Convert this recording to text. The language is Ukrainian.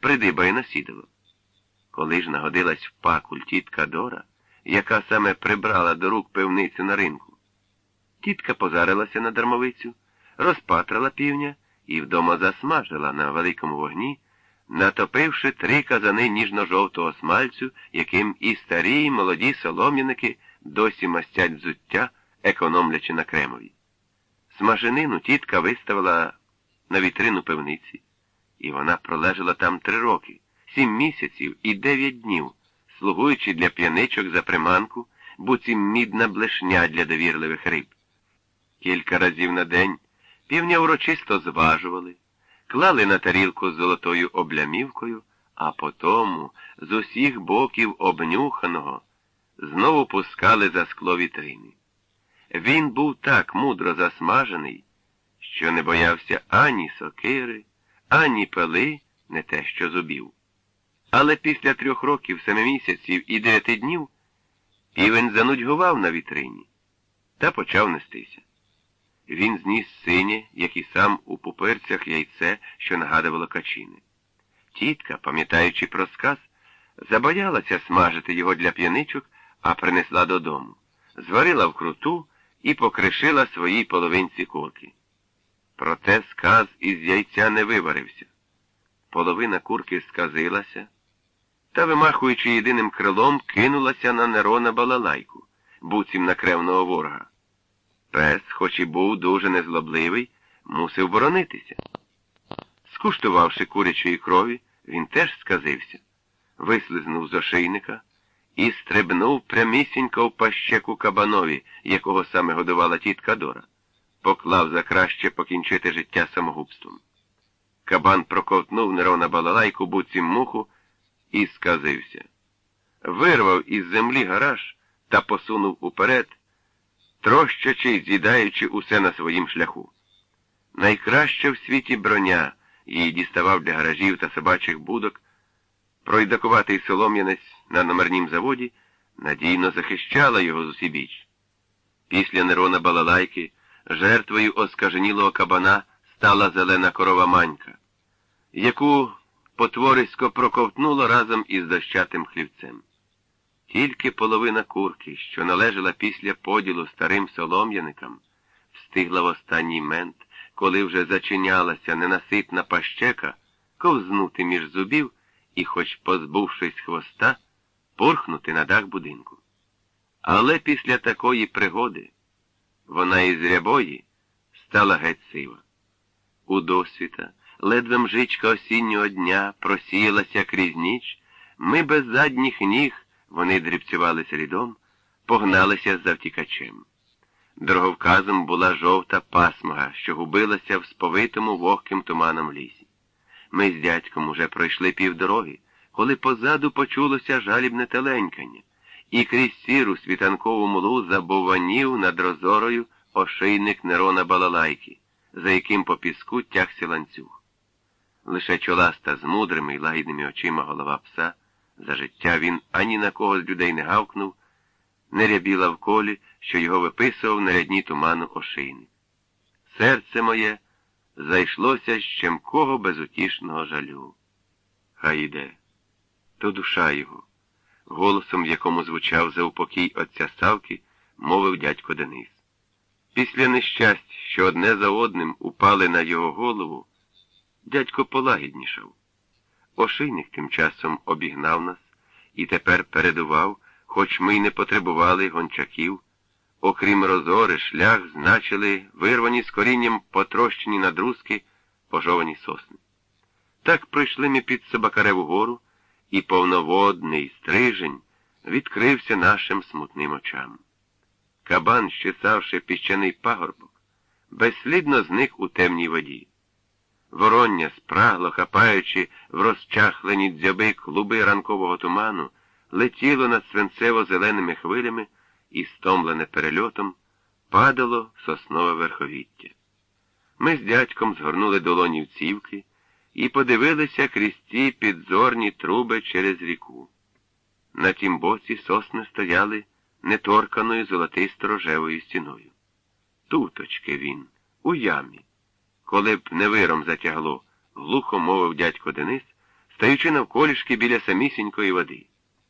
придибає на сідало. Коли ж нагодилась в пакуль тітка Дора, яка саме прибрала до рук пивницю на ринку, тітка позарилася на дармовицю, розпатрала півня і вдома засмажила на великому вогні, натопивши три казани ніжно-жовтого смальцю, яким і старі, і молоді солом'яники досі мастять взуття, економлячи на кремові. Смаженину тітка виставила на вітрину пивниці, і вона пролежала там три роки, сім місяців і дев'ять днів, слугуючи для п'яничок за приманку, буцім мідна блешня для довірливих риб. Кілька разів на день півня урочисто зважували, клали на тарілку з золотою облямівкою, а потому з усіх боків обнюханого знову пускали за скло вітрини. Він був так мудро засмажений, що не боявся ані сокири, ані пили, не те що зубів. Але після трьох років, семи місяців і дев'яти днів півень занудьгував на вітрині та почав нестися. Він зніс синє, як і сам у пуперцях яйце, що нагадувало качини. Тітка, пам'ятаючи про сказ, забоялася смажити його для п'яничок, а принесла додому, зварила вкруту і покришила своїй половинці курки. Проте сказ із яйця не виварився. Половина курки сказилася та, вимахуючи єдиним крилом, кинулася на Нерона балалайку, буцім на кревного ворога. Пес, хоч і був дуже незлобливий, мусив боронитися. Скуштувавши курячої крові, він теж сказився, вислизнув з ошейника і стрибнув прямісінько в пащеку кабанові, якого саме годувала тітка Дора, поклав за краще покінчити життя самогубством. Кабан проковтнув Нерона балалайку буцім муху і сказився. Вирвав із землі гараж та посунув уперед, трощачи й з'їдаючи усе на своїм шляху. Найкраща в світі броня її діставав для гаражів та собачих будок, пройдакуватий солом'янець на номернім заводі надійно захищала його з усібіч. Після Нерона балалайки жертвою оскаженілого кабана стала зелена корова манька, яку потворисько проковтнуло разом із дощатим хлівцем. Тільки половина курки, що належала після поділу старим солом'яникам, встигла в останній мент, коли вже зачинялася ненаситна пащека, ковзнути між зубів і, хоч позбувшись хвоста, порхнути на дах будинку. Але після такої пригоди вона із рябої стала геть сива. У досвіта, ледве мжичка осіннього дня просіялася крізь ніч, ми без задніх ніг, вони дрібцювалися рідом, погналися за втікачем. Дороговказом була жовта пасмага, що губилася в сповитому вогким туманом лісі. Ми з дядьком уже пройшли півдороги, коли позаду почулося жалібне теленькання, і крізь сіру світанкову млу забованів над розорою ошийник Нерона балалайки, за яким по піску тягся ланцюг. Лише чоласта з мудрими й лагідними очима голова пса, за життя він ані на кого з людей не гавкнув, не рябіла в колі, що його виписував на рядні туману ошийник. Серце моє зайшлося з щемкого безутішного жалю. Хай іде. То душа його, голосом, в якому звучав заупокій отця Савки, мовив дядько Денис. Після нещасть, що одне за одним упали на його голову, дядько полагіднішав. Ошийник тим часом обігнав нас і тепер передував, хоч ми й не потребували гончаків. Окрім розори, шлях значили вирвані з корінням потрощені надрузки, пожовані сосни. Так пройшли ми під Собакареву гору, і повноводний стрижень відкрився нашим смутним очам. Кабан, щесавши піщаний пагорбок, безслідно зник у темній воді. Вороння, спрагло хапаючи в розчахлені дзьоби клуби ранкового туману, летіло над свинцево-зеленими хвилями і, стомлене перельотом, падало в соснове верховіття. Ми з дядьком згорнули долоні в цівки і подивилися крізь ці підзорні труби через ріку. На тім боці сосни стояли неторканою золотисто рожевою стіною. Туточки він, у ямі. Коли б не виром затягло, глухо мовив дядько Денис, стаючи навколішки біля самісінької води.